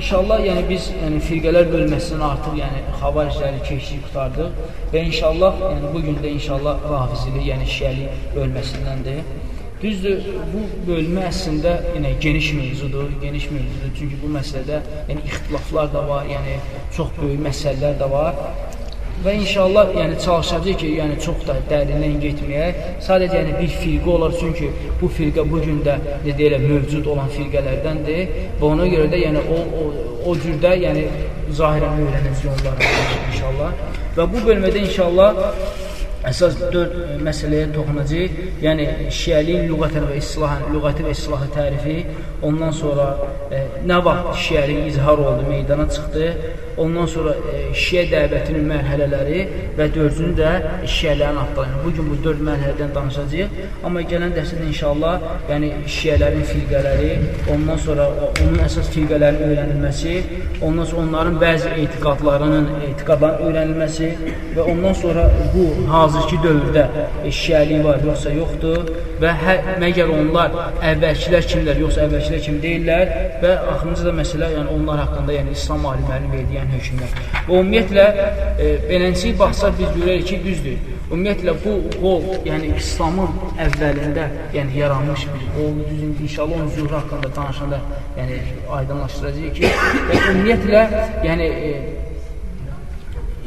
İnşallah yəni biz yəni firqələr bölməsinin artıq yəni xavaricləri keçdik, qurtardıq və inşallah yəni bu gün də inşallah rafizili, yəni şiəli bölməsindəndir. Düzdür, bu bölmə əslində yəni geniş mövzudur, geniş mövzudur. Çünki bu məsələdə yəni ixtilaflar da var, yəni çox böyük məsələlər də var. Və inşallah yəni çalışacağıq ki, yəni çox da dərindən getməyək. Sadəcə yəni bir firqə olar, çünki bu firqə bu gün də nə deyirlər, mövcud olan firqələrdəndir və ona görə də yəni o o, o cürdə yəni zahirən öyrənəcəyik onları inşallah. Və bu bölmədə inşallah əsas dörd məsələyə toxunacağıq. Yəni şiəliyin lüğətən və islahən, lüğəti və islahı tərifi, ondan sonra e, nə vaxt şiəlik izhar oldu, meydana çıxdı, ondan sonra e, şiə dəvətinin mərhələləri və dördüncü də şiələrin adları. Yəni, bugün bu dörd mərhələdən danışacağıq. Amma gələn dərsdə inşallah yəni şiələrin firqələri, ondan sonra onun əsas firqələrin öyrənilməsi, ondan sonra onların bəzi etiqadlarının etiqadların öyrənilməsi və ondan sonra bu hazırki dövrdə e, şiəlik var yoxsa yoxdur və hə, məgər onlar əvvəlkilər kimlər yoxsa əvvəlkilər kim deyirlər və axırıncı da məsələ yəni onlar haqqında yəni İslam alimlərinin verdiyi yəni, hökmlər. Və ümumiyyətlə e, beləncə baxsaq biz görərik ki, düzdür. Ümumiyyətlə bu qol, yəni İslamın əvvəlində yəni yaranmış bir qol, düzün inşallah onun zühur haqqında danışanda yəni aydınlaşdıracağıq ki, və ümumiyyətlə yəni e,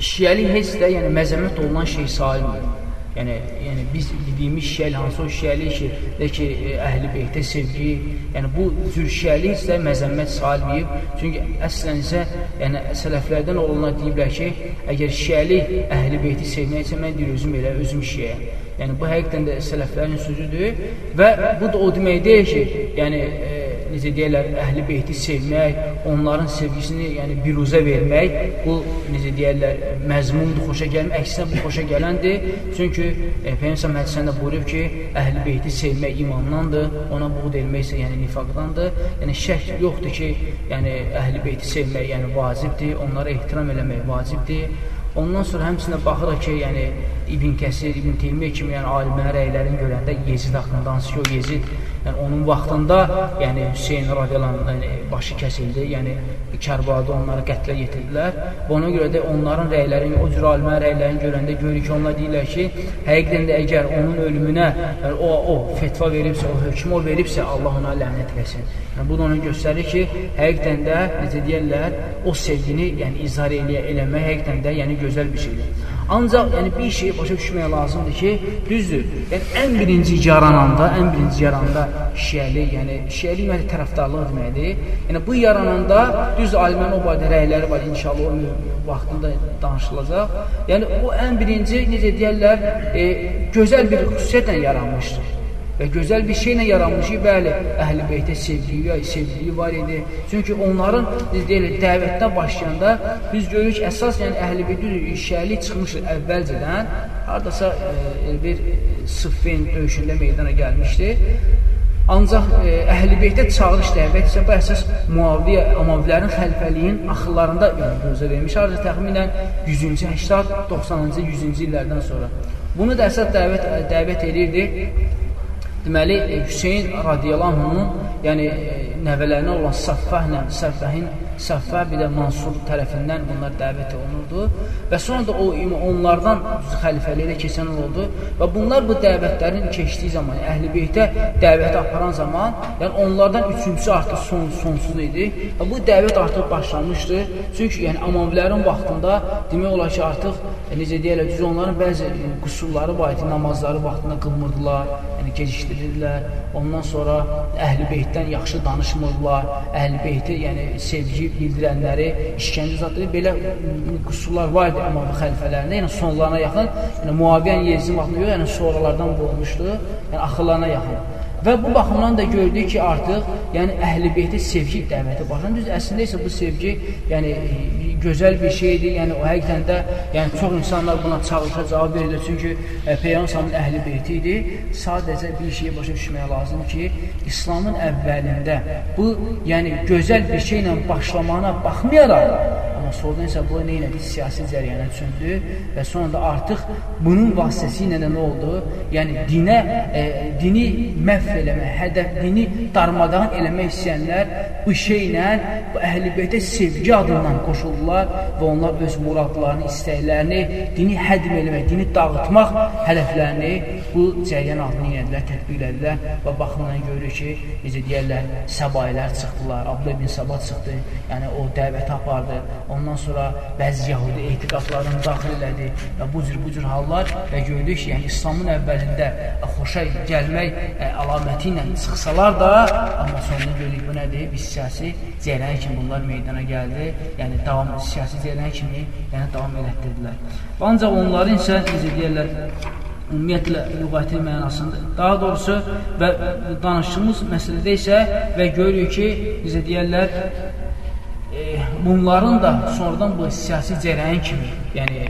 şiəlik heç də yəni məzəmmət olunan şey sayılmır. Yəni, yəni biz dediyimiz şiəli hansı o şiəli ki, də ki, e, əhl-i beytə sevgi, yəni bu cür şiəli isə məzəmmət salmayıb. Çünki əslən isə yəni sələflərdən olanlar deyiblər ki, əgər şiəli əhl-i beyti sevmək isə mən deyir özüm elə özüm şiəyəm. Yəni bu həqiqətən də sələflərin sözüdür və bu da o demək deyil ki, yəni e, necə deyirlər, əhli beyti sevmək, onların sevgisini, yəni biruzə vermək, bu necə deyirlər, məzmundur, xoşa gəlmir. Əksinə bu xoşa gələndir. Çünki e, Peyğəmbər hədisində buyurub ki, əhli beyti sevmək imandandır, ona buğd etmək isə yəni nifaqdandır. Yəni şək yoxdur ki, yəni əhli beyti sevmək yəni vacibdir, onlara ehtiram eləmək vacibdir. Ondan sonra həmçində baxırıq ki, yəni İbn Kəsir, İbn Teymiyyə kimi yəni alimlərin rəylərini görəndə Yezid haqqında hansı ki, o Yezid yəni onun vaxtında, yəni Hüseyn radiyallahu yəni, başı kəsildi, yəni Kərbalada onları qətlə yetirdilər. Və ona görə də onların rəylərini, o cür alimlərin rəylərini görəndə görürük ki, onlar deyirlər ki, həqiqətən də əgər onun ölümünə yəni, o, o fetva veribsə, o hökm o veribsə, Allah ona lənət eləsin. Yəni, bu da onu göstərir ki, həqiqətən də, necə deyərlər, o sevgini yəni, izhar eləmək həqiqətən də yəni, gözəl bir şeydir. Ancaq yəni bir şeyi başa düşmək lazımdır ki, düzdür. Yəni ən birinci yarananda, ən birinci yarananda şiəli, yəni şiəli yəni tərəfdarlıq deməkdir. Yəni bu yarananda düz alimlərin o barədə rəyləri var, inşallah o vaxtında danışılacaq. Yəni o ən birinci necə deyirlər, e, gözəl bir xüsusiyyətlə yaranmışdır və gözəl bir şeylə yaranmışıq. Bəli, əhl-i beytə sevgiliyi, sevgiliyi var idi. Çünki onların biz deyilik dəvətdə başlayanda biz görürük əsas yəni əhl-i beytə şəhərlik çıxmışdır əvvəlcədən. Hardasa e, bir sıffin döyüşündə meydana gəlmişdi. Ancaq e, əhl-i beytə çağırış dəvət isə bu əsas Muaviyyə Amavilərin xəlifəliyin axırlarında yəni, gözə vermiş. Hardasa təxminən 100-cü, 80, 90-cı, 100-cü illərdən sonra. Bunu da əsas dəvət, dəvət edirdi Deməli, Hüseyin radiyallahu anhunun, yəni nəvələrinə olan Saffahlə, Saffəhin Səffə bir də Mansur tərəfindən bunlar dəvət olunurdu və sonra da o onlardan xəlifəliklə keçən oldu və bunlar bu dəvətlərin keçdiyi zaman, yəni Əhl-i Beytə dəvəti aparan zaman, yəni onlardan üçüncüsü artıq son, sonsuz idi və bu dəvət artıq başlamışdı. Çünki yəni Amavilərin vaxtında demək olar ki, artıq e, necə deyirlər, düz onların bəzi qüsurları var idi, namazları vaxtında qılmırdılar, yəni gecikdirirdilər. Ondan sonra Əhl-i Beytdən yaxşı danışmırdılar. Əhl-i Beyti, yəni sevgi sevgi bildirənləri işgəncə zatları belə qüsurlar var idi Əmavi xəlifələrində, yəni sonlarına yaxın, yəni Muaviyyən Yezin vaxtında yox, yəni sonralardan bu olmuşdu, yəni axırlarına yaxın. Və bu baxımdan da gördük ki, artıq yəni Əhl-i Beyti sevgi dəvəti başlandı. Düz əslində isə bu sevgi yəni gözəl bir şeydir. Yəni o həqiqətən də yəni çox insanlar buna çağırışa cavab verirlər. Çünki e, Peyğəmbərin əhli beyti idi. Sadəcə bir şeyi başa düşmək lazımdır ki, İslamın əvvəlində bu yəni gözəl bir şeylə başlamağına baxmayaraq, sonradan isə bu nə elədi? Siyasi cəriyana çöndü və sonra da artıq bunun vasitəsilə də nə oldu? Yəni dinə, e, dini məhv eləmək, hədəf dini darmadağın eləmək istəyənlər bu şeylə bu əhl-i sevgi adından qoşuldular və onlar öz muradlarını, istəklərini, dini hədm eləmək, dini dağıtmaq hədəflərini bu cəryan altına yenədilər, tətbiq elədilər və baxımdan görürük ki, necə deyərlər, səbayilər çıxdılar, Abdullah bin Sabah çıxdı, yəni o dəvəti apardı, ondan sonra bəzi yahudi etiqatlarını daxil elədi və bu cür, bu cür hallar və gördük ki, yəni İslamın əvvəlində xoşa gəlmək ə, əlaməti ilə çıxsalar da, amma sonunda görürük bu nədir? Biz siyasi cərəyan kimi bunlar meydana gəldi, yəni davam siyasi cərəyan kimi yəni davam elətdirdilər. Ancaq onların isə necə deyirlər, ümumiyyətlə lüğəti mənasında, daha doğrusu və danışdığımız məsələdə isə və görürük ki, necə deyirlər, e, bunların da sonradan bu siyasi cərəyan kimi, yəni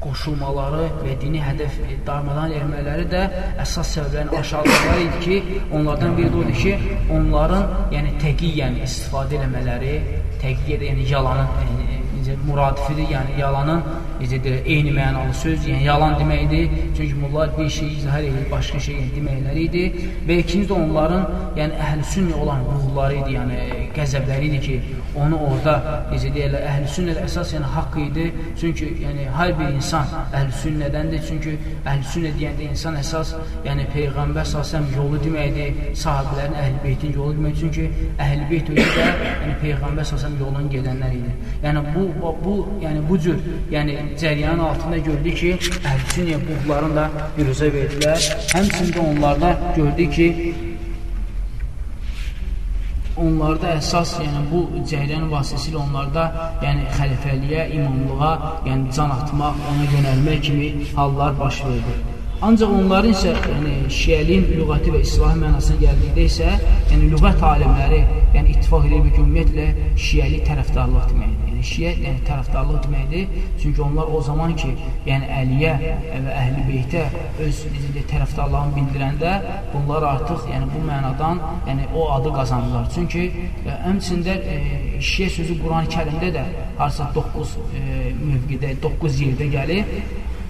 qoşulmaları və dini hədəf darmadan ermələri də əsas səbəblərin aşağıdakları idi ki, onlardan biri də odur ki, onların yəni təqiyyən istifadə eləmələri, təqiyyə yəni yalanın yəni, necə muradifidir, yəni yalanın necə deyir, eyni mənalı söz, yəni yalan deməkdir. Çünki bunlar bir şey izhar edir, başqa şey deməkləri idi. Və ikinci də onların yəni əhl-sünnə olan ruhları idi, yəni qəzəbləri idi ki, onu orada necə deyirlər, əhl-sünnə əsas yəni haqq idi. Çünki yəni hər bir insan əhl-sünnədəndir. Çünki əhl-sünnə deyəndə insan əsas yəni peyğəmbər sallallahu yolu deməkdir, sahabelərin əhl-beytin yolu deməkdir. Çünki əhl-beyt özü də yəni peyğəmbər sallallahu yolundan gedənlər idi. Yəni bu bu, bu yəni bu cür yəni cəryanın altında gördük ki, əhl-sünniyə buğların da büruzə verdilər. Həmçində onlarda gördük ki, onlarda əsas, yəni bu cəryan vasitəsilə onlarda yəni xəlifəliyə, imamlığa, yəni can atmaq, ona yönəlmək kimi hallar baş verdi. Ancaq onların isə yəni şiəliyin lüğəti və islahi mənasına gəldikdə isə, yəni lüğət alimləri, yəni ittifaq edir ki, ümumiyyətlə şiəli tərəfdarlıq deməkdir yəni şiə yəni, tərəfdarlıq deməkdir. Çünki onlar o zaman ki, yəni Əliyə və Əhl-i Beytə öz necə tərəfdarlığını bildirəndə bunlar artıq yəni bu mənadan yəni o adı qazanırlar. Çünki e, həmçində e, şiə sözü Quran-Kərimdə də harasa 9 e, mövqidə, 9 yerdə gəlir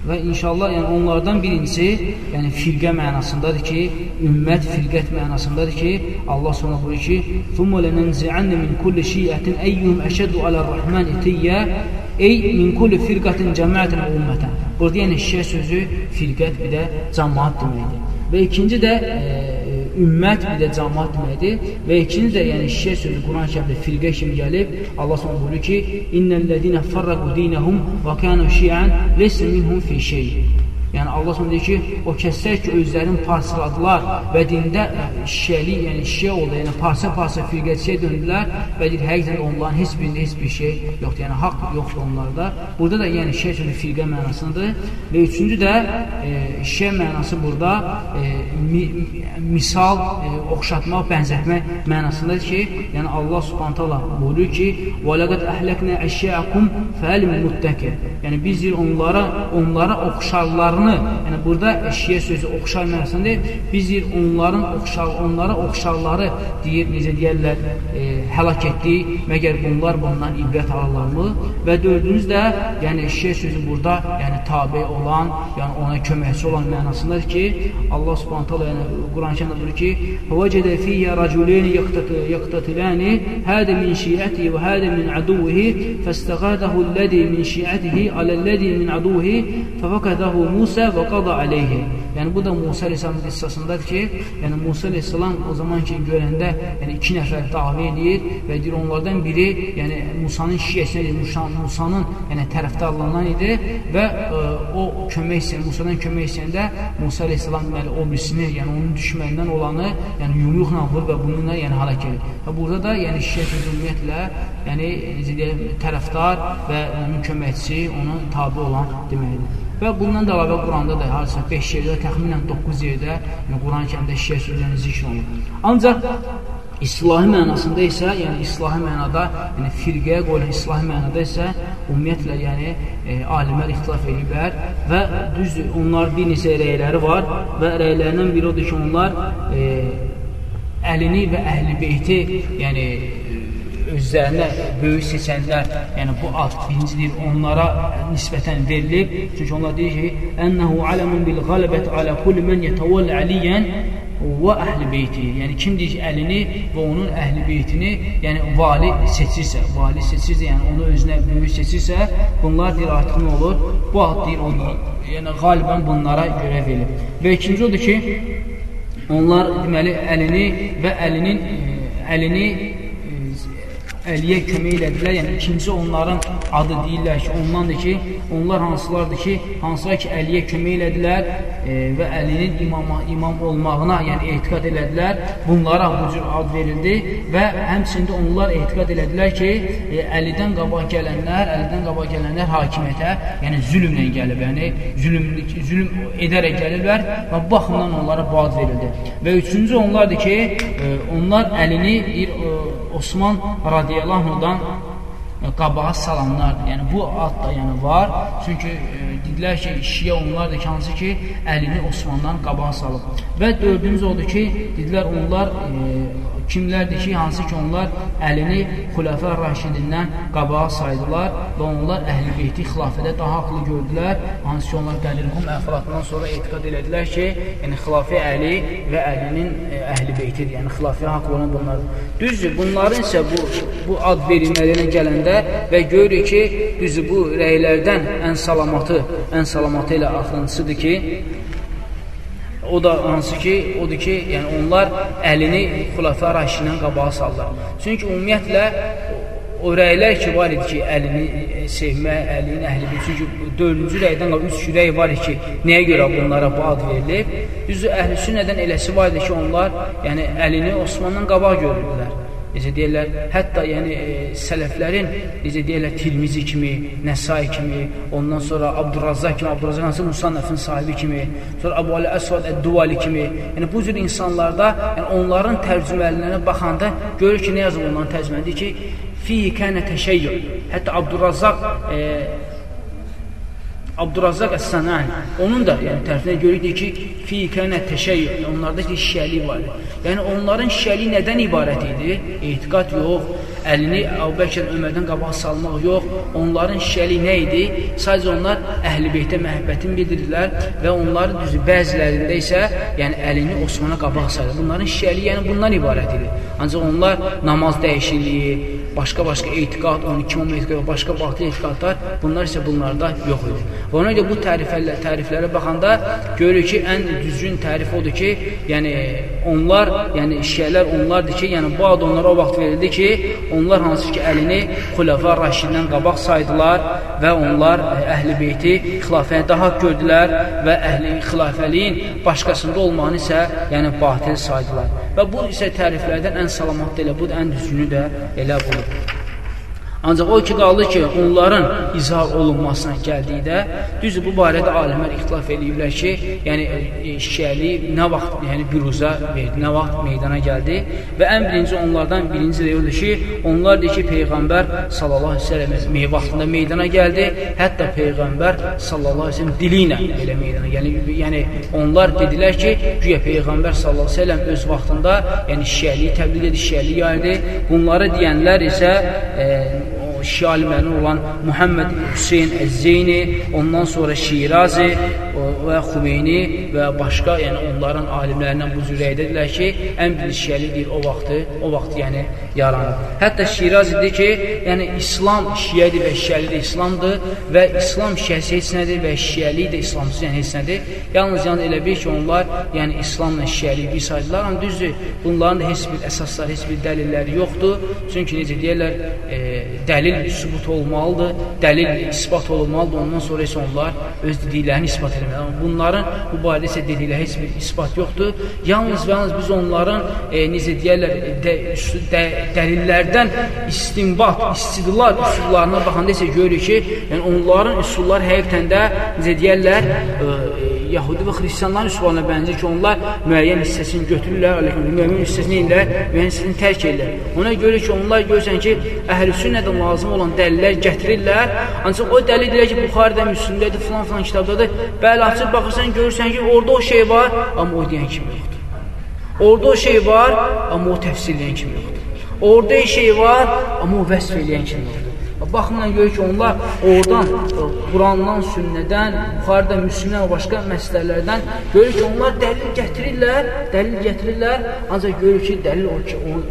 və inşallah yəni onlardan birincisi, yəni firqə mənasındadır ki, ümmət firqət mənasındadır ki, Allah sonra buyurur ki: "Thumma lananzi'anna min kulli shi'atin ayyuhum ashaddu 'ala-r-rahman itiyya" Ey min kulli firqatin cəmiyyətin ümmətən. Burada yəni şiə sözü firqət bir də cəmaət deməkdir. Və ikinci də e, ümmət bir də cəmaat deməkdir. Və ikinci də, yəni şiə sözü Quran-ı Kərimdə firqə kimi gəlib, Allah sonra buyurur ki, İnnəl-ləzinə fərrəqu dinəhum və kənu şiən lesə minhum fi şey. Yəni Allah Subhanahu deyir ki, o kəslər ki, özlərini parçaladılar və dində şiəli, yəni şiə oldu, yəni parça-parça firqəçiyə döndülər və deyir, həqiqətən onların heç birində heç bir şey yoxdur, yəni haqq yoxdur onlarda. Burada da yəni şiə sözü firqə mənasındadır və üçüncü də e, şiə mənası burada e, mi, misal, e, oxşatmaq, bənzətmək mənasındadır ki, yəni Allah Subhanahu taala buyurur ki, "Və laqad əhləknə əşya'akum fəl muttaqin." Yəni biz onlara onlara oxşarlarını oxşarlarını, yəni burada şiə sözü oxşar mənasında biz deyir onların oxşar, onlara oxşarları deyir, necə deyərlər, e, həlak etdik, məgər bunlar bundan ibrət alırlarmı? Və dördüncü də, yəni şiə sözü burada, yəni tabi olan, yəni ona köməkçi olan mənasındadır ki, Allah Subhanahu taala yəni Quran-Kərimdə buyurur ki: "Vəcədə fiyyə raculan yaqtatilani, hada min şi'atihi və hada min aduvihi, fastagadahu allazi min şi'atihi aləllazi min aduvihi, fafakadahu Musa Musa və qada aleyhi. Yəni bu da Musa əleyhissalamın qissasındadır ki, yəni Musa əleyhissalam o zaman ki görəndə, yəni iki nəfər davə edir və deyir onlardan biri, yəni Musanın şiəsinə, Musanın yəni tərəfdarlığından idi və ə, e, o kömək istəyən, Musadan kömək istəyəndə Musa əleyhissalam deməli o birisini, yəni onun düşməndən olanı, yəni yumruqla vurur və bununla yəni həlak edir. Və burada da yəni şiə ümumiyyətlə, yəni necə deyək, tərəfdar və onun köməkçisi, onun tabe olan deməkdir. Və bundan da əlavə Quranda da hadisə 5 yerdə, təxminən 9 yerdə yəni Quran kəmdə şiə sözlərini zikr olunur. Ancaq İslahi mənasında isə, yəni islahi mənada, yəni firqəyə qoyulan islahi mənada isə ümumiyyətlə, yəni e, alimlər ixtilaf ediblər və düzdür, onlar bir neçə rəyləri var və rəylərindən biri odur ki, onlar e, əlini və əhl-i beyti, yəni özlərinə böyük seçənlər, yəni bu ad birinci deyir, onlara nisbətən verilib. Çünki onlar deyir ki, "Ənəhu alamun bil qalibət ala kulli men yetavalla aliyan və əhl-i beyti. Yəni kim deyir ki, əlini və onun əhl-i beytini, yəni vali seçirsə, vali seçirsə, yəni onu özünə böyük seçirsə, bunlar deyir artıq nə olur? Bu ad deyir onlar. Yəni qalibən bunlara görə verilib. Və ikinci odur ki, onlar deməli əlini və əlinin əlini Əliyə kömək elədilər. Yəni ikinci onların adı deyirlər ki, ondandır ki, onlar hansılardır ki, hansılar ki, Əliyə kömək elədilər e, və Əlinin imama, imam olmağına, yəni etiqad elədilər. Bunlara bu cür ad verildi və həmçində onlar etiqad elədilər ki, e, Əlidən qabaq gələnlər, Əlidən qabaq gələnlər hakimiyyətə, yəni zülmlə gəlib, yəni zülm, zülm edərək gəlirlər və baxımdan onlara bu ad verildi. Və üçüncü onlardır ki, e, onlar Əlini bir e, Osman radiyallahu e, qabağa salanlardır. Yəni bu ad da yəni var. Çünki e, dedilər ki, şiə onlardır ki, hansı ki, əlini Osmandan qabağa salıb. Və dördüncü odur ki, dedilər onlar e, kimlərdir ki, hansı ki onlar əlini xulafə raşidindən qabağa saydılar və onlar əhl-i beyti xilafədə daha haqlı gördülər. Hansı ki onlar Qəlilhum əfratından sonra etiqad elədilər ki, yəni xilafə Əli və Əlinin e, əhl-i beytidir. Yəni xilafə haqlı olan bunlardır. Düzdür, bunların isə bu, bu ad verilmələrinə gələndə və görürük ki, düzdür, bu rəylərdən ən salamatı, ən salamatı ilə axırıncısıdır ki, O da hansı ki, odur ki, yəni onlar əlini xulafə raşindən qabağa sallar. Çünki ümumiyyətlə o rəylər ki, var idi ki, əlini e, sevmək, əlinin əhlidir. Çünki dördüncü rəydən qalıb üç rəy var ki, nəyə görə bunlara bu ad verilib? Düzdür, əhl-i sünnədən eləsi var idi ki, onlar yəni, əlini Osmandan qabaq görürdülər necə deyirlər, hətta yəni e, sələflərin necə deyirlər Tirmizi kimi, Nəsai kimi, ondan sonra Abdurrazzaq kimi, Abdurrazzaq hansı Musannəfin sahibi kimi, sonra Əbu Ali Əsvad Əd-Duvali kimi, yəni bu cür insanlarda, yəni onların tərcümələrinə baxanda görür ki, nə yazıb onların tərcümədir ki, fi kənə təşəyyür. Hətta Abdurrazzaq e, Abdurrazzaq Əs-Sanani onun da yəni tərəfinə görürük ki, fi kənə təşəyyür, onlarda ki, şiəlik var. Yəni onların şiəliyi nədən ibarət idi? Etiqad yox, əlini Əbubəkir Ömərdən qabaq salmaq yox. Onların şiəliyi nə idi? Sadəcə onlar Əhl-i Beytə məhəbbətini bildirdilər və onların düzü bəzilərində isə yəni əlini Osmana qabaq saldı. Bunların şiəliyi yəni bundan ibarət idi. Ancaq onlar namaz dəyişikliyi, başqa-başqa etiqad, 12 imam etiqad, başqa batıl etiqadlar, bunlar isə bunlarda yox idi. Və ona görə bu təriflərlə, təriflərə baxanda görürük ki, ən düzgün tərif odur ki, yəni onlar, yəni şiələr onlardır ki, yəni bu ad onlara o vaxt verildi ki, onlar hansı ki, əlini xulafə raşidindən qabaq saydılar və onlar əhl-i beyti xilafəyə daha gördülər və əhli xilafəliyin başqasında olmağını isə yəni batil saydılar. Və bu isə təriflərdən ən salamatdır elə budur, ən düzgünü də elə budur. Ancaq o ki, qaldı ki, onların izhar olunmasına gəldikdə, düzdür, bu barədə alimlər ixtilaf ediblər ki, yəni e, şiəli nə vaxt, yəni büruzə verdi, nə vaxt meydana gəldi və ən birinci onlardan birinci odur ki, onlar deyir ki, Peyğəmbər sallallahu aleyhi ve sellem vaxtında meydana gəldi, hətta Peyğəmbər sallallahu aleyhi ve sellem dili ilə belə meydana gəldi. Yəni, onlar dedilər ki, güya Peyğəmbər sallallahu aleyhi ve sellem öz vaxtında, yəni şiəliyi təbliğ edir, şiəliyi yaydı. Bunları deyənlər isə e, Şii alimlərindən olan Muhammed Hüseyin Əzzeyni, ondan sonra Şirazi və Xumeyni və başqa, yəni onların alimlərindən bu cür edilər ki, ən bir şiəlidir o vaxtı, o vaxt yəni yaranıb. Hətta Şirazi deyir ki, yəni İslam şiədir və şiəlidir İslamdır və İslam şiəsi heç nədir və şiəlik də İslamsız yəni heç nədir. Yalnız yəni elə bir ki, onlar yəni İslamla şiəliyi bir saydılar, amma düzdür, bunların da heç bir əsasları, heç bir dəlilləri yoxdur. Çünki necə deyirlər, e, dəlil sübut olmalıdır, dəlil ispat olmalıdır, ondan sonra isə onlar öz dediklərini ispat etməlidir. Yəni, bunların bu barədə isə dedikləri heç bir ispat yoxdur. Yalnız və yalnız biz onların e, necə deyərlər, də, də, dəlillərdən istinbat, istidlal üsullarına baxanda isə görürük ki, yəni onların üsulları həqiqətən də necə deyərlər, e, Yahudi və Xristianların üsullarına bənzir ki, onlar müəyyən hissəsini götürürlər, müəyyən hissəsini edirlər, müəyyən hissəsini tərk edirlər. Ona görə ki, onlar görürsən ki, əhl-i sünnədən lazım olan dəlillər gətirirlər, ancaq o dəlil deyir ki, Buxarədə, Müslümdədir, filan filan kitabdadır. Bəli, açıb baxırsan, görürsən ki, orada o şey var, amma o deyən kimi yoxdur. Orada o şey var, amma o təfsirləyən kimi yoxdur. Orada şey var, amma o vəsf eləyən kimi oldu. Baxımdan görür ki, onlar oradan, Qurandan, sünnədən, Buxarıda, Müslümdən başqa məsələlərdən görür ki, onlar dəlil gətirirlər, dəlil gətirirlər, ancaq görür ki, dəlil o ki, onu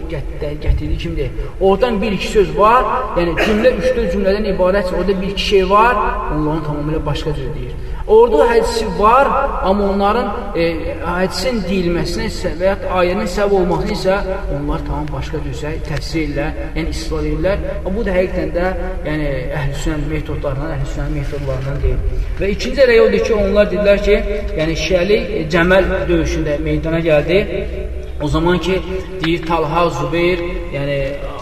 gətirdiyi kimdir. Oradan bir-iki söz var, yəni cümlə, üç-dörd cümlədən ibarət, orada bir-iki şey var, onların tamamilə başqa cür deyir. Orada hədisi var, amma onların e, hədisin deyilməsinə isə və ya ayənin səbəb olması isə onlar tamam başqa cür təfsir edirlər, yəni istifad edirlər. Bu da həqiqətən də yəni əhlüsünnə metodlarından, əhlüsünnə metodlarından deyil. Və ikinci rəy odur ki, onlar dedilər ki, yəni şiəli e, Cəməl döyüşündə meydana gəldi. O zaman ki, deyir Talha, Zübeyir, yəni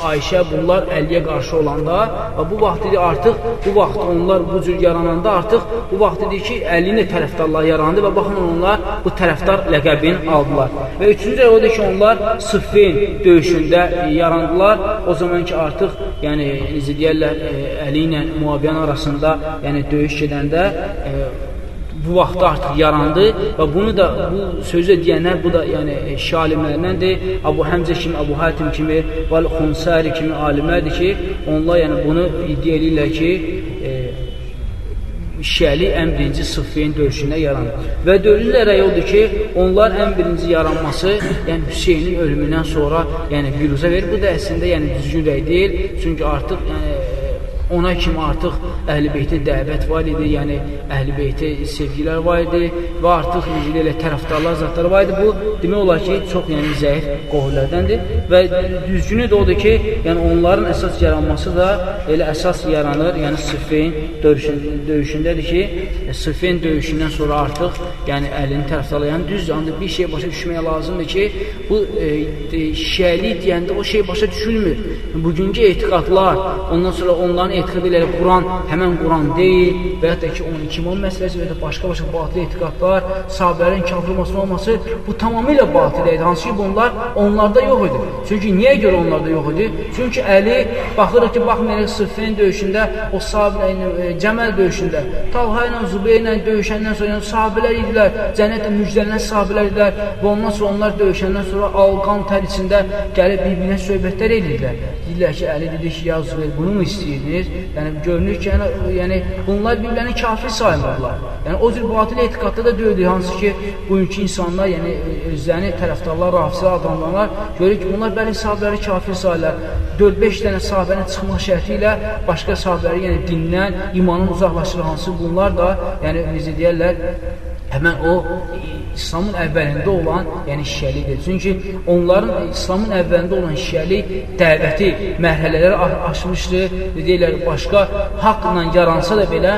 Ayşə bunlar Əliyə qarşı olanda və bu vaxt dedi artıq bu vaxt onlar bu cür yarananda artıq bu vaxt dedi ki, Əlinin də tərəfdarlar yarandı və baxın onlar bu tərəfdar ləqəbini aldılar. Və üçüncü odur ki, onlar Sıffin döyüşündə yarandılar. O zaman ki, artıq yəni necə deyərlər, Əli ilə Muaviyyən arasında yəni döyüş gedəndə e, bu vaxtda artıq yarandı və bunu da bu sözü deyənlər bu da yəni şia alimlərindəndir. Abu Həmzə kimi, Abu Hatim kimi, və Xunsari kimi alimlərdir ki, onlar yəni bunu iddia edirlər ki, e, Şiəli ən birinci Sıffiyin döyüşündə yaranır. Və dördüncü rəy odur ki, onlar ən birinci yaranması, yəni Hüseynin ölümündən sonra yəni biruzə verir. Bu da əslində yəni düzgün rəy deyil. Çünki artıq yəni ona kimi artıq Əhl-i Beytə dəvət var idi, yəni Əhl-i Beytə sevgilər var idi və artıq necə elə tərəfdarlar zatları var idi. Bu demək olar ki, çox yəni zəif qovullərdəndir və düzgünü də odur ki, yəni onların əsas yaranması da elə əsas yaranır, yəni Sıffin döyüşün, döyüşündədir ki, e, Sıffin döyüşündən sonra artıq yəni əlini tərəfdarlayan düzdür, ancaq bir şey başa düşməyə lazımdır ki, bu e, şiəlik deyəndə o şey başa düşülmür. Bugünkü etiqadlar, ondan sonra onların etiqad edirlər, Quran həmən Quran deyil və hətta ki, 12 imam məsələsi və ya başqa-başqa batıl etiqadlar, sahabələrin kafir olması bu tamamilə batıl idi. Hansı ki, bunlar onlarda yox idi. Çünki niyə görə onlarda yox idi? Çünki Əli baxırıq ki, baxmayaraq Sıffin döyüşündə, o sahabilə e, Cəməl döyüşündə, Talha ilə Zubeyr ilə döyüşəndən sonra yəni, sahabələr idilər, cənnətlə müjdələnən sahabələr idilər və ondan sonra onlar döyüşəndən sonra alqan tər içində gəlib bir-birinə söhbətlər edirlər. Deyirlər ki, Əli dedi ki, ya Zubeyr, bunu mu istəyirdiniz? Yəni görünür ki, yəni, yəni bunlar bir-birini kafir saymırlar. Yəni o cür batıl etiqadda da deyildi, hansı ki, bugünkü insanlar, yəni özlərini tərəfdarlar, rafizə adamlar görür ki, bunlar bəli sahabələri kafir sayırlar. 4-5 dənə sahabənin çıxmaq şərti ilə başqa sahabələri, yəni dindən, imanın uzaqlaşır, hansı bunlar da, yəni necə deyərlər, həmən o İslamın əvvəlində olan, yəni şiəlikdir. Çünki onların İslamın əvvəlində olan şiəlik dəvəti mərhələləri aşmışdı. Deyirlər, başqa haqla yaransa da belə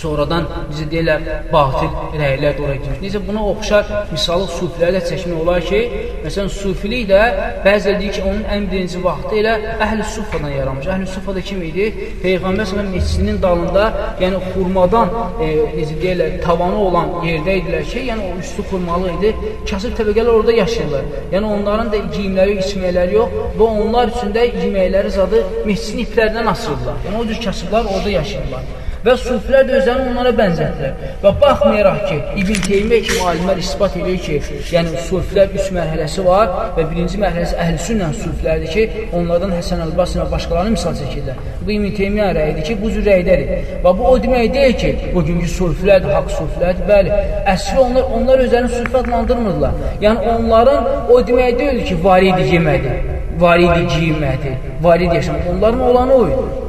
sonradan bizə deyirlər, batil rəylər də ora girmiş. Necə buna oxşar misalı sufilərlə çəkmək olar ki, məsələn, sufilik də bəzə deyir ki, onun ən birinci vaxtı elə əhl-i sufadan yaranmış. Əhl-i sufada kim idi? Peyğəmbər s.ə.v meçidinin dalında, yəni xurmadan, e, necə deyirlər, tavanı olan yerdə idilər ki, yəni o üstü xurmalı idi. Kasıb təbəqələr orada yaşayırlar. Yəni onların da giyimləri, içməkləri yox və onlar üçün də yeməkləri zadı meçidin iplərindən asırlar. Yəni o cür kasıblar orada yaşayırlar. Və sufilər də özlərini onlara bənzətdilər. Və baxmayaraq ki, İbn Teymiyyə kimi alimlər isbat edir ki, yəni sufilər üç mərhələsi var və birinci mərhələsi əhlüsünnə sufilərdir ki, onlardan Həsən Əlbasin və başqalarını misal çəkirlər. Bu İbn Teymiyyə rəyidir ki, bu cür rəydədir. Və bu o demək deyil ki, bugünkü sufilərdir, haqq sufilərdir. Bəli, əsli onlar, onlar özlərini sufi adlandırmırlar. Yəni onların o demək deyil ki, var idi yemədir, var idi giyinmədir, var idi yaşamaq. Onların olanı o idi.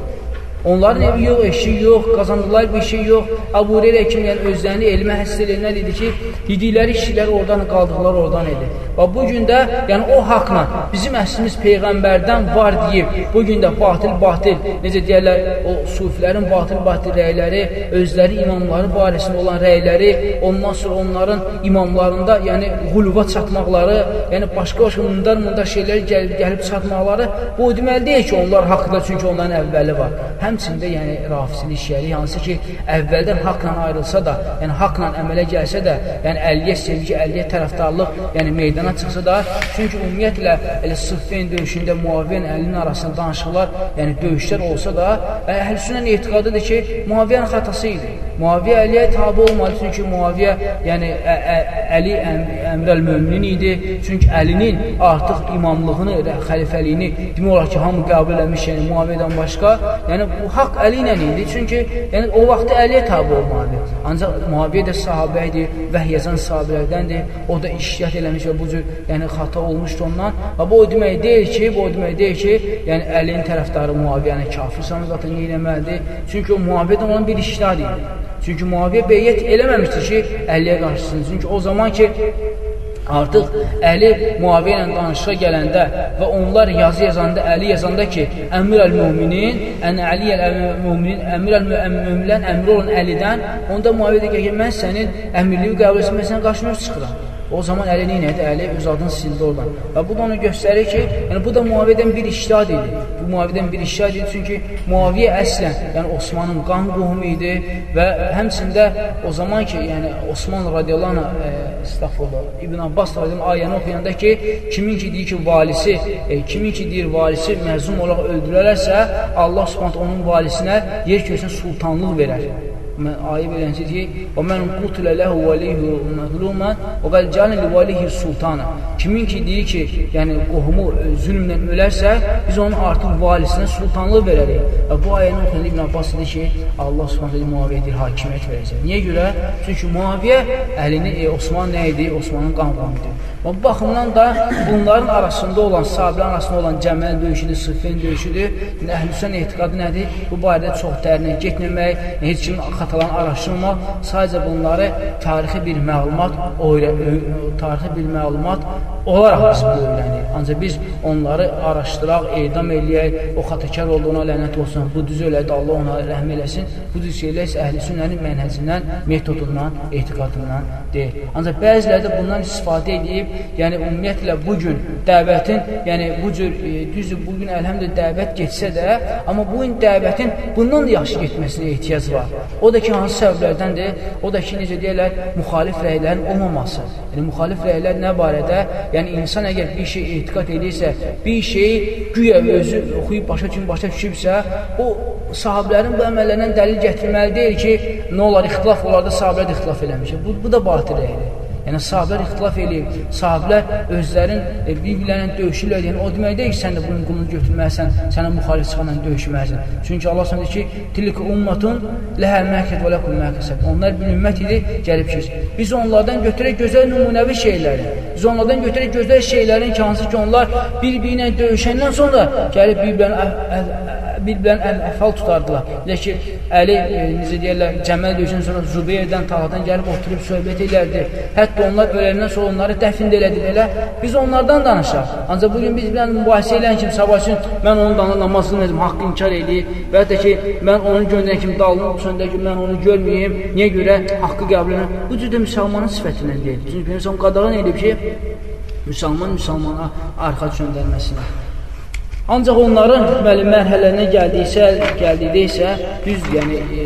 Onların evi yox, eşi yox, qazandıqları bir şey yox. Əbu Hüreyrə kimi yəni özlərini elmə həsr edənlər idi ki, dedikləri işçilər oradan qaldıqları oradan idi. Və bu gün də yəni o haqla bizim əslimiz peyğəmbərdən var deyib, bu gün də batil batil, necə deyirlər, o sufilərin batil batil rəyləri, özləri imamları barəsində olan rəyləri, ondan sonra onların imamlarında yəni quluba çatmaqları, yəni başqa-başqa mundar-mundar şeylər gəlib, gəlib çatmaqları bu deməli deyil ki, onlar haqda çünki onların əvvəli var. Həm həmçində yəni rafisili şiəlik hansı ki, əvvəldən haqla ayrılsa da, yəni haqla əmələ gəlsə də, yəni əlliyə sevgi, əlliyə tərəfdarlıq, yəni meydana çıxsa da, çünki ümumiyyətlə elə Sıffin döyüşündə Muaviyyənin əlinin arasında danışıqlar, yəni döyüşlər olsa da, əhlüsünnənin etiqadıdır ki, Muaviyyənin xatası idi. Muaviyyə Əliyə tabi olmalı, çünki Muaviyyə yəni ə, ə, Əli əmrəl möminin idi. Çünki Əlinin artıq imamlığını, xəlifəliyini demək olar ki, hamı qəbul eləmiş, yəni Muaviyyədən başqa. Yəni bu haqq Əli ilə idi. Çünki yəni o vaxtda Əliyə tabi olmalıdır. Ancaq Muaviyyə də sahabə idi, vəhyəzən sahabələrdəndir. O da iştihat eləmiş və bu cür yəni xata olmuşdu ondan. Və bu o demək deyil ki, bu o demək deyil ki, yəni Əlinin tərəfdarı Muaviyyəni kafirsən zaten eləməlidir. Çünki o Muaviyyə də onun bir iştihat idi. Çünki Muaviyyə beyyət eləməmişdir ki, Əliyə qarşısın. Çünki o zaman ki, Artıq Əli Muaviyyə ilə danışığa gələndə və onlar yazı yazanda, Əli yazanda ki, Əmir əl-Müminin, ən Əli əl-Müminin, Əmir əl-Müminlən əmri olan Əlidən, onda Muaviyyə deyir ki, mən sənin əmirliyi qəbul etsin, mən sənin qarşına çıxıram. O zaman Əli nə idi? Əli öz adını sildi oradan. Və bu da onu göstərir ki, yəni bu da Muaviyyədən bir iştihad idi. Bu Muaviyyədən bir idi, çünki Muaviyyə əslən, yəni Osmanın qan qohumu idi və həmçində o zaman ki, yəni Osman radiyallahu anh, e, estağfurullah, İbn Abbas radiyallahu ayəni oxuyanda ki, kimin ki deyir ki, valisi, e, kimin ki deyir valisi məzlum olaraq öldürələrsə, Allah subhanət onun valisinə yer köçün sultanlıq verər ayə beləncə deyir, "Və men qutila lehu valihu mazluman və qal cana li valihi sultana." Kimin ki deyir ki, yəni qohumu zülmlə ölərsə, biz onun artıq valisinə sultanlıq verərik. Və bu ayəni oxuyan İbn Abbas dedi ki, Allah Subhanahu Muaviyyədir hakimiyyət verəcək. Niyə görə? Çünki Muaviyyə əlini e, Osman nə idi? Osmanın qan qohumudur. Və bu baxımdan da bunların arasında olan, sahabilərin arasında olan Cəməl döyüşüdür, Sıffin döyüşüdür. Əhlüsün etiqadı nədir? Bu barədə çox dərinə getməmək, heç kimin xatalarını araşdırmaq, sadəcə bunları tarixi bir məlumat, tarixi bir məlumat olaraq biz bu öyrənir. Ancaq biz onları araşdıraq, edam eləyək, o xatakar olduğuna lənət olsun, bu düz elədi, Allah ona rəhm eləsin. Bu düz elə isə əhl-i sünnənin mənhəcindən, metodundan, etiqadından deyil. Ancaq bəziləri də bundan istifadə edib, yəni ümumiyyətlə bu gün dəvətin, yəni bu cür e, düzdür, bu gün əlhəmdə dəvət getsə də, amma bu gün dəvətin bundan da yaxşı getməsinə ehtiyac var. O da ki, hansı səbəblərdəndir? O da ki, necə deyirlər, müxalif rəylərin olmaması. Yəni, müxalif rəylər nə barədə? Yəni insan əgər bir şey etiqad edirsə, bir şeyi güya özü oxuyub başa kimi başa düşübsə, o sahabələrin bu əməllərindən dəlil gətirməli deyil ki, nə olar, ixtilaf olar da sahabələr ixtilaf eləmişdir. Bu, bu da batil rəydir. Yəni, sahabilər ixtilaf eləyib, sahabilər özlərin e, bir-birlərlə döyüşürlər, yəni o demək deyil ki, sən də bunun qulunu götürməlisən, sənə müxalif çıxanla döyüşməlisən. Çünki Allah sənə deyir ki, tilk ummatun ləhə məhkət və ləkum məhkəsəb. Onlar bir ümmət idi, gəlib ki, biz onlardan götürək gözəl nümunəvi şeyləri, biz onlardan götürək gözəl şeylərin ki, hansı ki, onlar bir-birinə döyüşəndən sonra gəlib bir-birlərini bir-birlərini əhval tutardılar. Elə ki, Əli, e, necə deyərlər, Cəməl döyüşündən sonra Zübeyrdən, Tahadan gəlib oturub söhbət elərdi. Hətta onlar öləndən sonra onları dəfn elədir. Elə biz onlardan danışaq. Ancaq bugün biz bilən mübahisə edən kim sabah üçün mən onun danı namazını necəm haqqı inkar eləyib və hətta ki, mən onun göndərən kimi dalını söndə ki, mən onu görməyim. Niyə görə haqqı qəbul edirəm? Bu cür də müsəlmanın sifətindən deyil. Çünki Peyğəmbər qadağan edib ki, müsəlman müsəlmana arxa çöndərməsinə. Ancaq onların deməli mərhələrinə gəldiksə, gəldikdə isə düz, yəni e,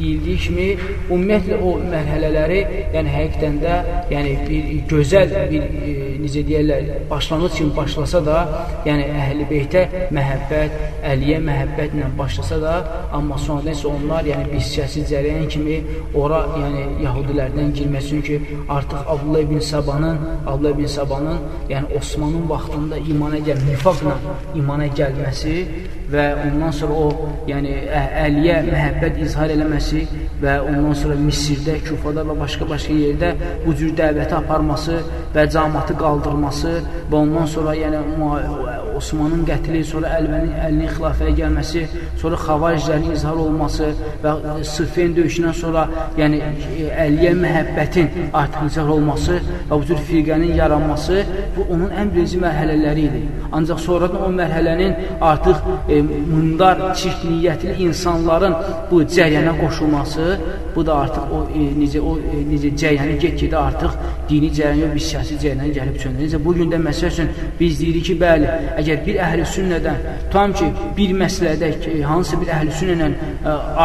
deyildiyi kimi ümumiyyətlə o mərhələləri, yəni həqiqətən də, yəni bir gözəl bir e, necə deyirlər, başlanğıc kimi başlasa da, yəni Əhl-i Beytə məhəbbət, Əliyə məhəbbətlə başlasa da, amma sonradan isə onlar, yəni bir siyasi cərəyan kimi ora, yəni Yahudilərdən girməsi çünki artıq Abdullah ibn Sabanın, Abdullah ibn Sabanın, yəni Osmanın vaxtında imana gəl, nifaqla imana gəlməsi və ondan sonra o, yəni Əliyə məhəbbət izhar eləməsi və ondan sonra Misirdə, Küfada və başqa-başqa yerdə bu cür dəvəti aparması və camatı qaldırması və ondan sonra yəni Osmanın qətli, sonra Əlvənin əlinin xilafəyə gəlməsi, sonra xavariclərin izhar olması və Sıffin döyüşündən sonra yəni Əliyə məhəbbətin artıq izhar olması və bu cür firqənin yaranması bu onun ən birinci mərhələləri idi. Ancaq sonradan o mərhələnin artıq e, mundar, çirk niyyətli insanların bu cəryanə qoşulması, bu da artıq o e, necə o e, necə cəryanı get-gedə artıq dini cəryan yox, bir siyasi cəryanə gəlib çönür. Necə bu gün də məsəl üçün biz deyirik ki, bəli, əgər bir əhl-i sünnədən tutam ki, bir məsələdə ki, hansı bir əhl-i sünnə ilə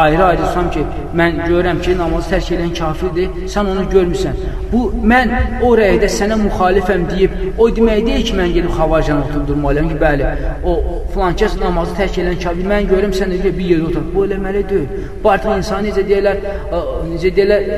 ayrı-ayrı tutam ki, mən görürəm ki, namazı tərk edən kafirdir, sən onu görmürsən. Bu, mən o rəydə sənə müxalifəm deyib, o demək deyil ki, mən gedib xavacan oturdurmalıyam ki, bəli, o filan kəs namazı tərk edən kafir, mən görürüm, sən də bir yerdə otur. Bu eləməli deyil. Bu artıq insan necə deyirlər, necə deyirlər,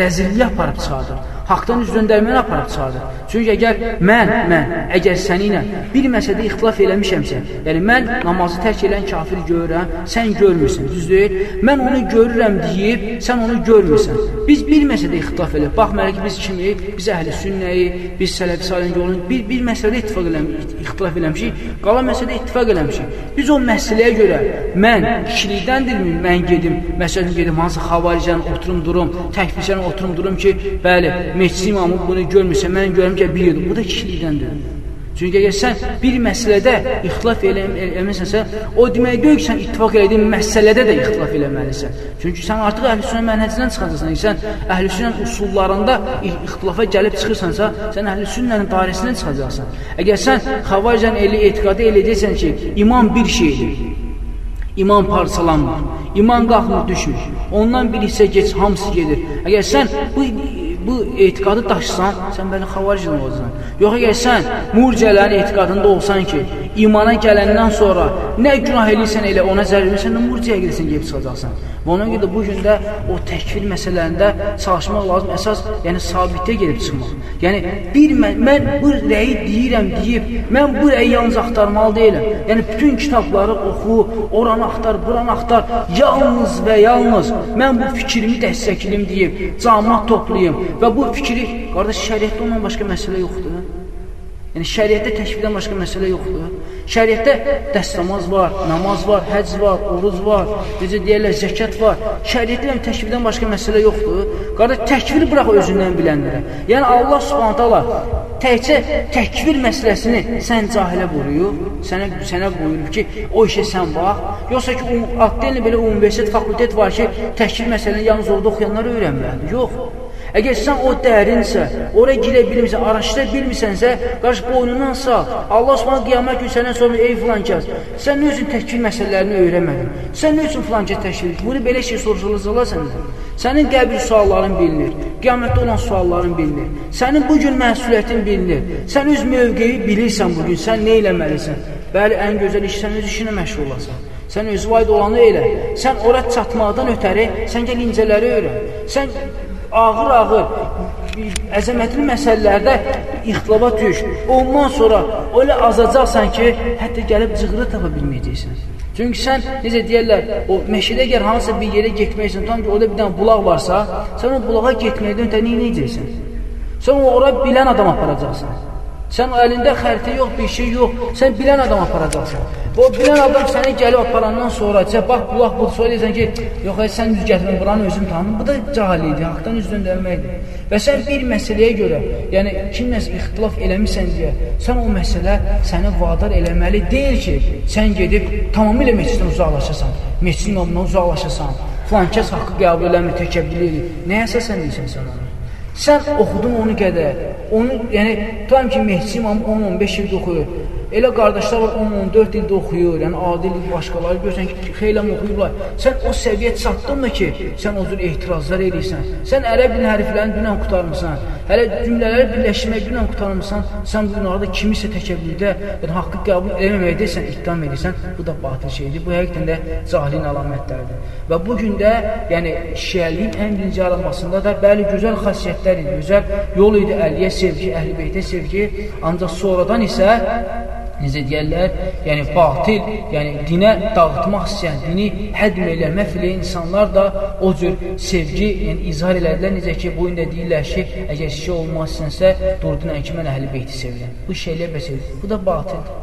rəzillik aparıb çıxardır haqdan üz döndərməni aparıb çıxardır. Çünki əgər mən, mən, əgər səninlə bir məsələdə ixtilaf eləmişəmsə, yəni mən namazı tərk edən kafir görürəm, sən görmürsən, düz deyil? Mən onu görürəm deyib, sən onu görmürsən. Biz bir məsələdə ixtilaf elə. Baxmayaraq biz kimi, biz əhli sünnəyi, biz sələfi salih yolun bir, bir məsələdə ittifaq eləmişik, ixtilaf eləmişik, qalan məsələdə ittifaq eləmişik. Biz o məsələyə görə mən kişilikdəndirmi mən gedim, məsələn gedim hansı xavaricən oturum durum, təkfirçən oturum durum ki, bəli, meclis imamı bunu görmürsə, mən görürəm ki, bir yerdir. Bu da kişilikdəndir. Çünki əgər sən bir məsələdə ixtilaf eləmisənsə, o demək deyil ki, sən ittifaq elədiyin məsələdə də ixtilaf eləməlisən. Çünki sən artıq əhl-i mənhəcindən çıxacaqsan. Sən əhl-i usullarında ixtilafa gəlib çıxırsansa, sən əhl-i sünnənin dairəsindən çıxacaqsan. Əgər sən xavaricən eli etiqadı eləyəcəksən ki, iman bir şeydir, iman parçalanmır, iman qalxmır, düşmür. Ondan bir hissə geç, hamısı gedir. Əgər sən bu bu etiqadı daşısan, sən bəli xavaric olacaqsan. Yox, əgər sən murcələrin etiqadında olsan ki, imana gələndən sonra nə günah eləyirsən elə ona nə murciyə gidirsən, gedib çıxacaqsan. Və ona görə də bu gün də o təkfir məsələlərində çalışmaq lazım, əsas, yəni sabitə gedib çıxmaq. Yəni, bir mən, mən bu rəyi deyirəm, deyib, mən bu rəyi yalnız axtarmalı deyiləm. Yəni, bütün kitabları oxu, oranı axtar, buranı axtar, yalnız və yalnız mən bu fikrimi dəstəklim deyib, camat toplayım və bu fikri, qardaş, şəriətdə ondan başqa məsələ yoxdur. Yəni, şəriətdə təşkildən başqa məsələ yoxdur. Şəriətdə dəstəmaz var, namaz var, həc var, oruz var, necə deyərlər, zəkat var. Şəriətdə yəni, təşkildən başqa məsələ yoxdur. Qardaş, təkvir bıraq özündən bilənlərə. Yəni, Allah subhanət Allah təkcə təkvir məsələsini sən cahilə vuruyub, sənə, sənə buyurub ki, o işə sən bax. Yoxsa ki, addenlə belə universitet, fakultet var ki, təkvir məsələni yalnız orada oxuyanlar öyrənməlidir. Yox. Əgər sən o dərinsə, oraya girə bilmirsən, araşdıra bilmirsənsə, qarşı boynundan sağ. Allah Subhanahu qiyamət günü səndən sonra ey filan kəs, sən nə üçün təkvir məsələlərini öyrənmədin? Sən nə üçün filan kəs etdin? Bunu belə şey soruşulacaqlar səndən. Sənin qəbir sualların bilinir, qiyamətdə olan sualların bilinir. Sənin bu gün məsuliyyətin bilinir. Sən öz mövqeyi bilirsən bu gün, sən nə eləməlisən? Bəli, ən gözəl iş sən öz işinə məşğul olasan. Sən özü vaid olanı elə. Sən ora çatmaqdan ötəri, sən gəl incələri öyrən. Sən ağır-ağır əzəmətli məsələlərdə ixtilafa düş. Ondan sonra elə azacaqsan ki, hətta gəlib cığırı tapa bilməyəcəksən. Çünki sən, necə deyərlər, o meşədə əgər hansısa bir yerə getməksən, tam ki, orada bir dənə bulaq varsa, sən o bulağa getməkdən ötə nə edəcəksən? Sən ora bilən adam aparacaqsan. Sən əlində xəritə yox, bir şey yox, sən bilən adam aparacaqsan. O bilən adam səni gəlib aparandan sonra, sən bax, bulaq budur, sonra deyirsən ki, yox, sən düz gətirin, buranı özün tanın. Bu da cahillikdir, haqdan üz döndərməkdir. Və sən bir məsələyə görə, yəni kimləsə ixtilaf eləmirsən deyə, sən o məsələ səni vadar eləməli deyil ki, sən gedib tamamilə meçiddən uzaqlaşasan, meçidin onundan uzaqlaşasan, filan kəs haqqı qəbul eləmir, təkəbbül edir. Nəyə əsasən deyirsən sən onu? Sən oxudun onu qədər, onu, yəni, tutam ki, Mehdi imam 10-15 ildə oxuyur. Elə qardaşlar var 10-14 ildə oxuyur, yəni adil başqaları görsən ki, xeyləm oxuyurlar. Sən o səviyyə çatdınmı ki, sən o cür etirazlar edirsən. Sən ərəb dilinin hərflərini dünən qutarmısan. Hələ cümlələri birləşmək dünən qutarmısan. Sən bu günahda kimisə təkəbbürdə, yəni haqqı qəbul eləməməkdəsən, ittiham edirsən. Bu da batıl şeydir. Bu həqiqətən də cahilin əlamətləridir. Və bu gün də, yəni şiəliyin ən birinci yaranmasında da bəli gözəl xasiyyətlər idi, gözəl yol idi əliyə sevgi, əhl-i beytə sevgi. Ancaq sonradan isə necə deyərlər, yəni batil, yəni dinə dağıtmaq istəyən, dini hədm eləmək filə insanlar da o cür sevgi, yəni izhar elədilər, necə ki, bu gün də deyirlər ki, əgər şey olmaq istənsə, durdun ki, mən əhl-i beyti sevirəm. Bu şeylər bəs bu da batildir.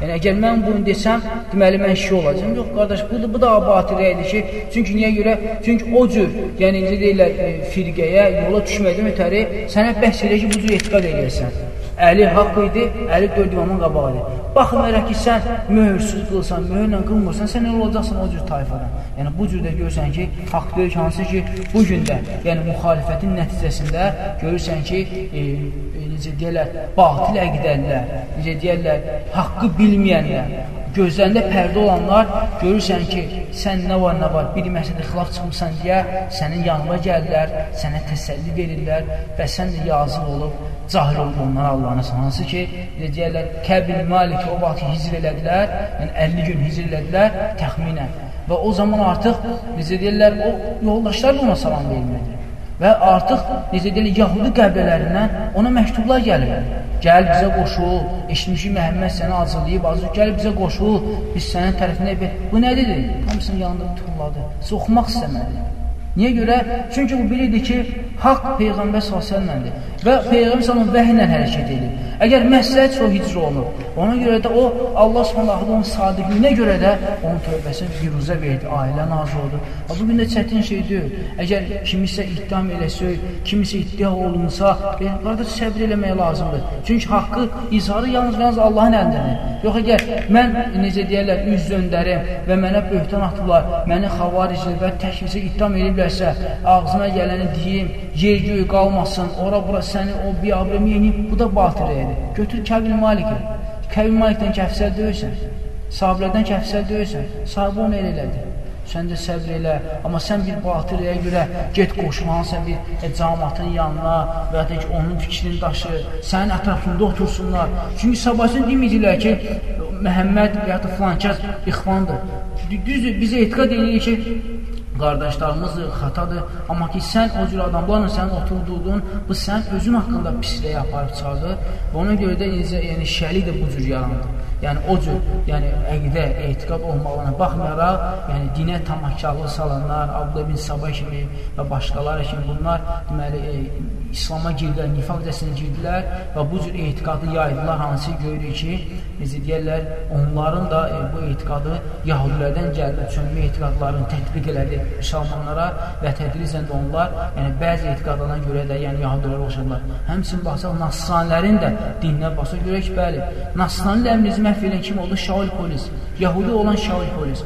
Yəni, əgər mən bunu desəm, deməli, mən şi olacam. Yox, qardaş, bu bu da batil rəydir ki, çünki niyə görə? Çünki o cür, yəni, necə deyirlər, e, firqəyə, yola düşməkdən ötəri sənə bəhs edir ki, bu cür etiqad eləyəsən. Əli haqq idi, Əli dörd imamın qabağı idi. Baxmayaraq ki, sən möhürsüz qılsan, möhürlə qılmırsan, sən nə olacaqsan o cür tayfadan. Yəni, bu cürdə görürsən ki, haqq ki, hansı ki, bu gündə, yəni müxalifətin nəticəsində görürsən ki, e, e, necə deyərlər, batil əqidəlilər, necə deyərlər, haqqı bilməyənlər, gözlərində pərdə olanlar görürsən ki, sən nə var, nə var, bir məsələdə xilaf çıxmısan deyə sənin yanına gəlirlər, sənə təsəlli verirlər və sən də yazıq olub, cahil olub onlara Allahına hansı ki, deyərlər, Kəbil Malik o vaxt hicr elədilər, yəni 50 gün hicr elədilər təxminən və o zaman artıq, necə deyirlər, o yoldaşlar da ona salam verilmədi və artıq, necə deyirlər, Yahudi qəbrələrindən ona məktublar gəlir. Gəl bizə qoşul, eşitmişik Məhəmməd səni acılayıb, acı gəl bizə qoşul, biz sənin tərəfində. Bu nədir? Hamısının yanında tulladı. Siz oxumaq istəmədi. Niyə görə? Çünki bu bilirdi ki, haqq Peyğəmbər s.ə.vədir və Peyğəmbər s.ə.v vəhlə hərəkət edir. Əgər məsləhət o hicr olunur, ona görə də o, Allah s.ə.v onun sadiqliyinə görə də onun tövbəsini biruzə verdi, ailə nazı oldu. Bu gün də çətin şey deyil. Əgər kimisə ittiham eləsək, kimisə iddia olunsa, qardaş səbr eləmək lazımdır. Çünki haqqı izharı yalnız yalnız Allahın əlindədir. Yox, əgər mən, necə deyərlər, üz döndərim və mənə böhtan atıblar, məni xavaricli və təkvisə ittiham ediblər, bilərsə, ağzına gələni deyim, yer göy qalmasın, ora bura səni o biabrim yenib, bu da batıl edir. Götür Kəbil Maliki. Kəbil Malikdən kəfsəl döyürsən, sahabilərdən kəfsəl döyürsən, sahibi onu el elədi. Sən də səbr elə, amma sən bir batıliyə görə get qoşmalısan bir e, camatın yanına və ya da ki, onun fikrini daşı, sənin ətrafında otursunlar. Çünki sabahsın deməyəcəklər ki, Məhəmməd və ya da filankəs ixvandır. Düzdür, bizə etiqat edirik ki, qardaşlarımızdır, xatadır. Amma ki, sən o cür adamlarla sən oturduğun, bu sən özün haqqında pisliyə aparıb. Və ona görə də yəni, şəli də bu cür yarandı. Yəni, o cür yəni, əqidə, etiqad olmağına baxmayaraq, yəni, dinə tamakarlıq salanlar, Abdullah bin Sabah kimi və başqaları kimi bunlar deməli, e, İslama girdilər, nifaq dəsinə girdilər və bu cür etiqadı yaydılar, hansı görürük ki, necə deyərlər, onların da e, bu etiqadı yahudilərdən gəldi, çönmə etiqadlarını tətbiq elədi müsəlmanlara və tədricən də onlar, yəni bəzi etiqadlarına görə də, yəni yahudilər oluşurlar. Həmçin baxsaq, Nasranilərin də dininə baxsaq görək bəli, Nasrani əmrizi məhv edən kim oldu? Şaul polis. Yahudi olan Şaul polis.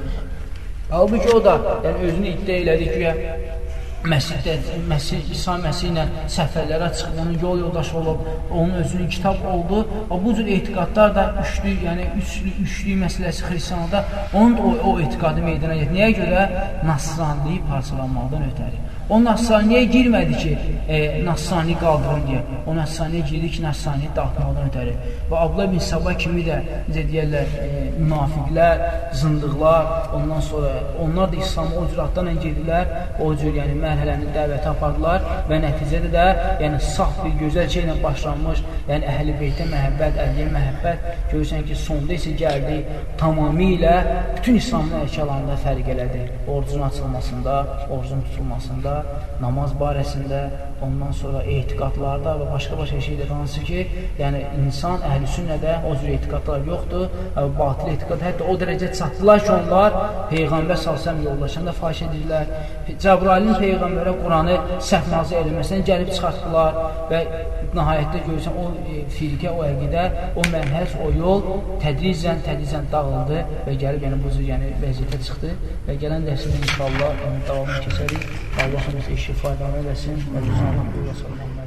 Halbuki o da, yəni özünü iddia elədi ki, Məsihdə, Məsih, İsa Məsih ilə səfərlərə çıxıb, onun yol yoldaşı olub, onun özünün kitab oldu. Və bu cür etiqadlar da üçlü, yəni üçlü, üçlü məsələsi xristiyanlıqda onun da o, o etiqadı meydana gətirir. Nəyə görə? Nasranlığı parçalanmaqdan ötəri. O Nasraniyə girmədi ki, e, Nasrani qaldırın deyə. O Nasraniyə girdi ki, Nasrani dağıtmaqdan ötəri. Və Abla bin Sabah kimi də, necə deyərlər, e, münafiqlər, zındıqlar, ondan sonra onlar da İslamı o cür atdan girdilər, o cür yəni mərhələni dəvətə apardılar və nəticədə də yəni saf bir gözəl şeylə başlanmış, yəni əhl-i beytə məhəbbət, əhliyə məhəbbət görürsən ki, sonda isə gəldi tamamilə bütün İslamın ərkalarında fərq elədi. Orucun açılmasında, orucun tutulmasında, namaz barəsində, ondan sonra etiqadlarda və başqa-başqa şeylər hansı ki, yəni insan əhl-i sünnədə o cür etiqadlar yoxdur, batıl etiqad, hətta o dərəcə çatdılar ki, onlar Peyğəmbər salsam yoldaşında faş edirlər. Cəbrailin Peyğəmbərə Quranı səhv nazı edilməsindən gəlib çıxartdılar və nəhayətdə görürsən o e, firqə, o əqidə, o mənhəc, o yol tədricən, tədricən dağıldı və gəlib yəni bu cür yəni vəziyyətə çıxdı və gələn dərsində inşallah yəni, davamını keçərik. Allah hamımız eşi faydalı eləsin və cüzanı buyurasın.